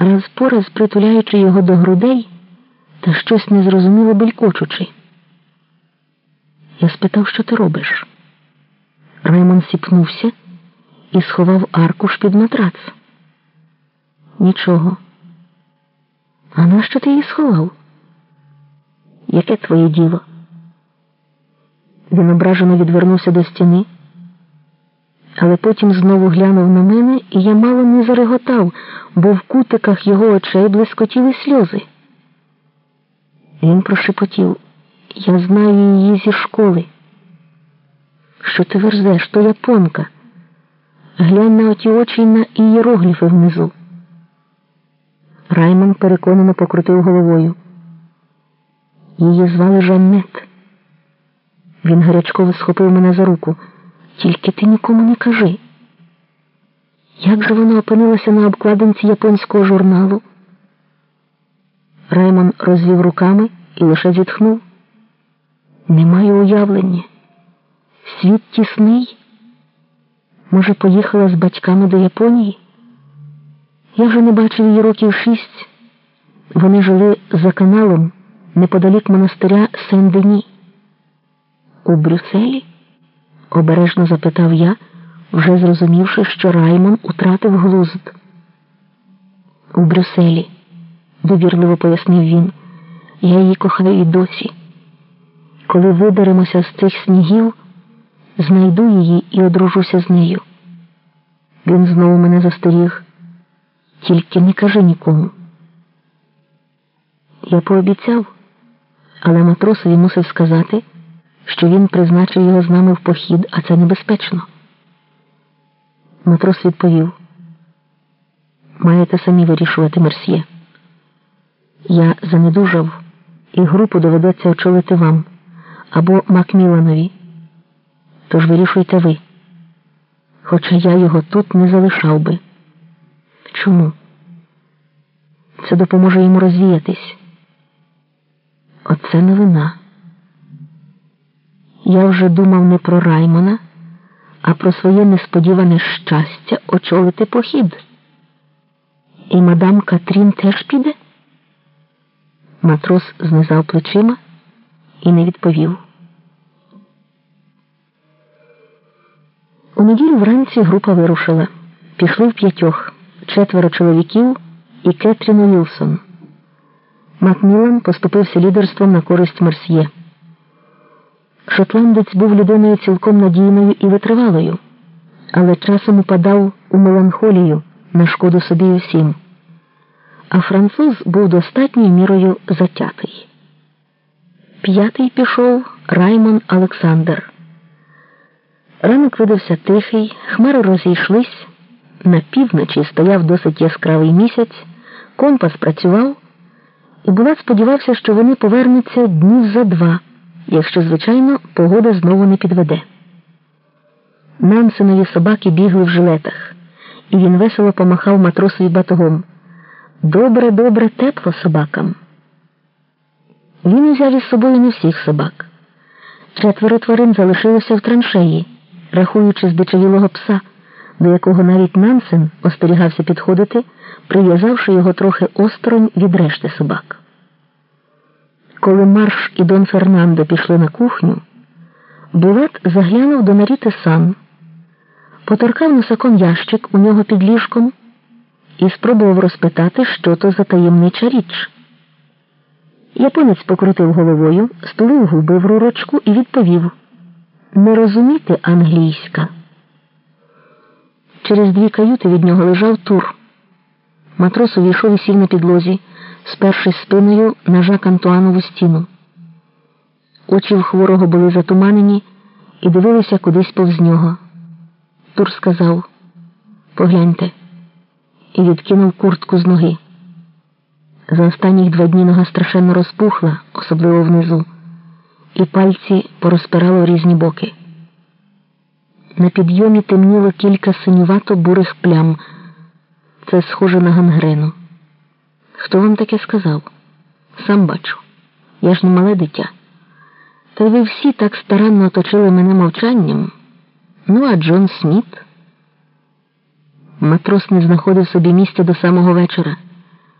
раз по раз притуляючи його до грудей та щось незрозуміло белькочучи. Я спитав, що ти робиш. Раймон сіпнувся і сховав аркуш під матрац. Нічого. А нащо ти її сховав? Яке твоє діло? Він ображено відвернувся до стіни, але потім знову глянув на мене, і я мало не зареготав, бо в кутиках його очей блискотіли сльози. Він прошепотів, я знаю її зі школи. Що ти верзеш, то японка. Глянь на оті очі на ієрогліфи внизу. Раймон переконано покрутив головою. Її звали Жаннет. Він гарячково схопив мене за руку. Тільки ти нікому не кажи. Як же вона опинилася на обкладинці японського журналу? Раймон розвів руками і лише зітхнув. Не маю уявлення. Світ тісний. Може, поїхала з батьками до Японії? Я вже не бачив її років шість. Вони жили за каналом неподалік монастиря Сен-Дені. У Брюсселі? Обережно запитав я, вже зрозумівши, що Раймон утратив глузд. У Брюсселі, довірливо пояснив він, я її кохаю і досі. Коли виберемося з цих снігів, знайду її і одружуся з нею. Він знову мене застеріг. Тільки не кажи нікому. Я пообіцяв, але матросові мусив сказати, що він призначив його з нами в похід, а це небезпечно. Матрос відповів: маєте самі вирішувати мерсьє. Я занедужав, і групу доведеться очолити вам або Макміланові. Тож вирішуйте ви. Хоча я його тут не залишав би. Чому? Це допоможе йому розвіятись. Оце новина. Я вже думав не про Раймона, а про своє несподіване щастя очолити похід. І мадам Катрін теж піде? Матрос знизав плечима і не відповів. У неділю вранці група вирушила. Пішли в п'ятьох, четверо чоловіків і Кетрін Уілсон. Макмілан поступився лідерством на користь Мерсьє. Шотландець був людиною цілком надійною і витривалою, але часом упадав у меланхолію на шкоду собі і всім. А француз був достатньою мірою затятий. П'ятий пішов Раймон Олександр. Ранок видався тихий, хмари розійшлись. На півночі стояв досить яскравий місяць, компас працював, і Булат сподівався, що вони повернуться днів за два, якщо, звичайно, погода знову не підведе. Нансенові собаки бігли в жилетах, і він весело помахав матросові батогом. Добре, добре, тепло собакам. Він узяв із собою не всіх собак. Четверо тварин залишилося в траншеї, рахуючи здичавілого пса, до якого навіть Нансен остерігався підходити, прив'язавши його трохи осторонь від решти собак. Коли Марш і Дон Фернандо пішли на кухню, Булат заглянув до Наріти сан, поторкав носаком ящик у нього під ліжком і спробував розпитати, що то за таємнича річ. Японець покрутив головою, стулив губи в рурочку і відповів не розуміти англійська. Через дві каюти від нього лежав тур. Матрос увійшов і сів на підлозі, спершись спиною на жак Антуанову стіну. Очі в хворого були затуманені і дивилися кудись повз нього. Тур сказав Погляньте, і відкинув куртку з ноги. За останні два дні нога страшенно розпухла, особливо внизу, і пальці порозпирало в різні боки. На підйомі темніло кілька синювато бурих плям. Це схоже на гангрену. Хто вам таке сказав? Сам бачу. Я ж не мале дитя. Та ви всі так старанно оточили мене мовчанням. Ну, а Джон Сміт. Матрос не знаходив собі місця до самого вечора.